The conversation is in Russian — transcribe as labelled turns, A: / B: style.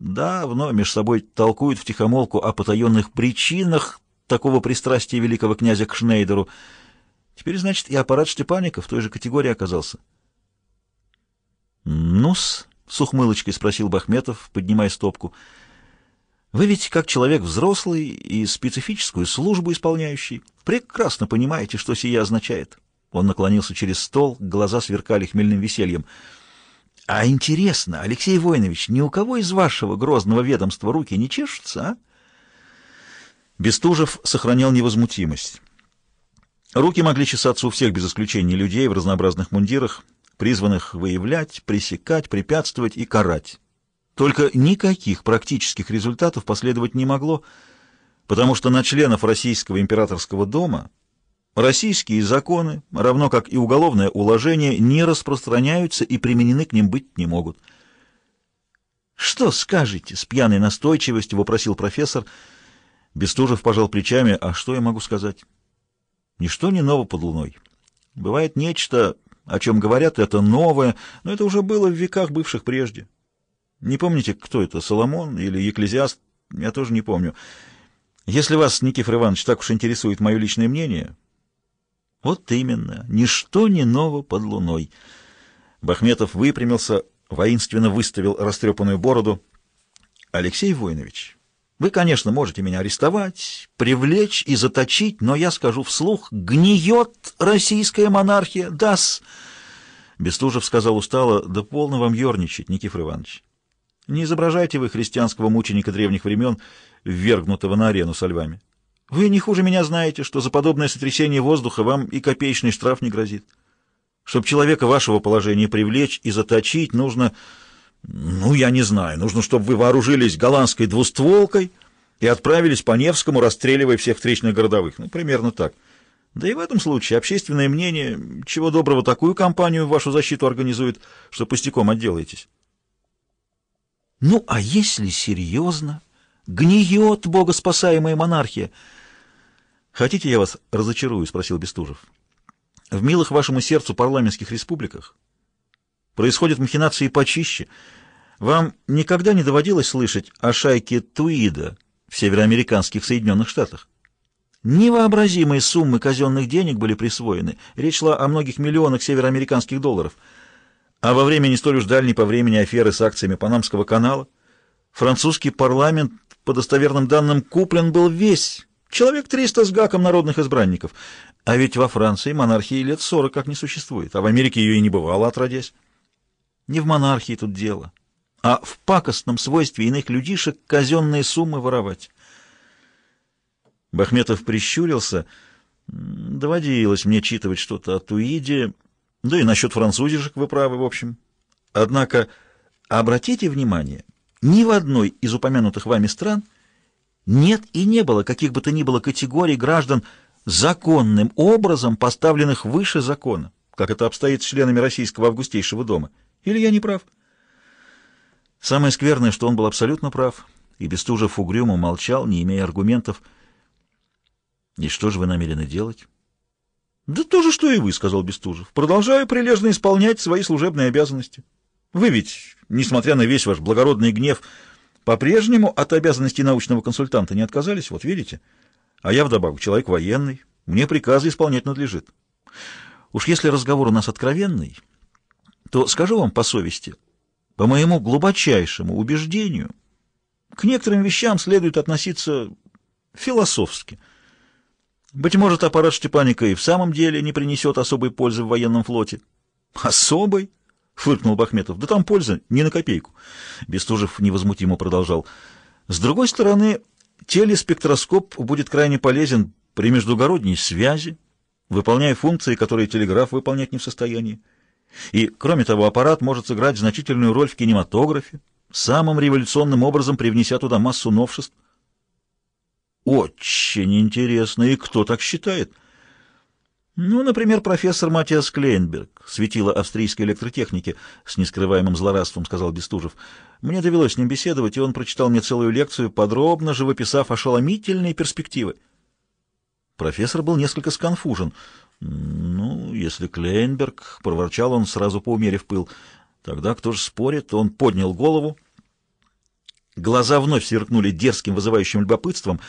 A: давно между собой толкуют втихомолку о потаенных причинах такого пристрастия великого князя к Шнейдеру. Теперь, значит, и аппарат Штепаника в той же категории оказался. «Ну-с», — с ухмылочкой спросил Бахметов, поднимая стопку, — «вы ведь, как человек взрослый и специфическую службу исполняющий, прекрасно понимаете, что сия означает». Он наклонился через стол, глаза сверкали хмельным весельем. «А интересно, Алексей Войнович, ни у кого из вашего грозного ведомства руки не чешутся, а?» Бестужев сохранял невозмутимость. Руки могли чесаться у всех без исключения людей в разнообразных мундирах, призванных выявлять, пресекать, препятствовать и карать. Только никаких практических результатов последовать не могло, потому что на членов российского императорского дома Российские законы, равно как и уголовное уложение, не распространяются и применены к ним быть не могут. «Что скажете?» — с пьяной настойчивостью вопросил профессор. Бестужев пожал плечами. «А что я могу сказать?» «Ничто не ново под луной. Бывает нечто, о чем говорят, это новое, но это уже было в веках бывших прежде. Не помните, кто это, Соломон или Екклезиаст? Я тоже не помню. Если вас, Никифор Иванович, так уж интересует мое личное мнение, вот именно, ничто не ново под луной. Бахметов выпрямился, воинственно выставил растрепанную бороду. Алексей Воинович, вы, конечно, можете меня арестовать, привлечь и заточить, но я скажу вслух, гниет российская монархия, дас. Бестужев сказал устало, да полно вам ерничать, Никифор Иванович. Не изображайте вы христианского мученика древних времен, ввергнутого на арену со львами. Вы не хуже меня знаете, что за подобное сотрясение воздуха вам и копеечный штраф не грозит. Чтобы человека вашего положения привлечь и заточить, нужно... Ну, я не знаю. Нужно, чтобы вы вооружились голландской двустволкой и отправились по Невскому, расстреливая всех встречных городовых. Ну, примерно так. Да и в этом случае общественное мнение, чего доброго, такую кампанию в вашу защиту организует, что пустяком отделаетесь. Ну, а если серьезно? Гниет богоспасаемая монархия — «Хотите, я вас разочарую?» — спросил Бестужев. «В милых вашему сердцу парламентских республиках происходят махинации почище. Вам никогда не доводилось слышать о шайке Туида в североамериканских Соединенных Штатах? Невообразимые суммы казенных денег были присвоены. Речь шла о многих миллионах североамериканских долларов. А во время не столь уж дальней по времени аферы с акциями Панамского канала французский парламент, по достоверным данным, куплен был весь Человек триста с гаком народных избранников. А ведь во Франции монархии лет сорок как не существует, а в Америке ее и не бывало отродясь. Не в монархии тут дело, а в пакостном свойстве иных людишек казенные суммы воровать. Бахметов прищурился. Доводилось мне читывать что-то о Туиде, да и насчет французишек вы правы, в общем. Однако обратите внимание, ни в одной из упомянутых вами стран — нет и не было каких бы то ни было категорий граждан, законным образом поставленных выше закона, как это обстоит с членами российского августейшего дома. Или я не прав? Самое скверное, что он был абсолютно прав, и Бестужев угрюмо молчал, не имея аргументов. «И что же вы намерены делать?» «Да то же, что и вы», — сказал Бестужев. «Продолжаю прилежно исполнять свои служебные обязанности. Вы ведь, несмотря на весь ваш благородный гнев, — по-прежнему от обязанностей научного консультанта не отказались, вот видите. А я вдобавок человек военный, мне приказы исполнять надлежит. Уж если разговор у нас откровенный, то скажу вам по совести, по моему глубочайшему убеждению, к некоторым вещам следует относиться философски. Быть может, аппарат Штепаника и в самом деле не принесет особой пользы в военном флоте. Особой? Фыркнул Бахметов. Да там польза не на копейку. Бестужев невозмутимо продолжал. С другой стороны, телеспектроскоп будет крайне полезен при междугородней связи, выполняя функции, которые телеграф выполнять не в состоянии. И, кроме того, аппарат может сыграть значительную роль в кинематографе, самым революционным образом привнеся туда массу новшеств. Очень интересно. И кто так считает? Ну, например, профессор Матиас Клейнберг, светило австрийской электротехники, с нескрываемым злорадством сказал Бестужев. Мне довелось с ним беседовать, и он прочитал мне целую лекцию, подробно живописав ошеломительные перспективы. Профессор был несколько сконфужен. «Ну, если Клейнберг...» — проворчал он, сразу поумерив пыл. «Тогда кто же спорит?» Он поднял голову. Глаза вновь сверкнули дерзким, вызывающим любопытством.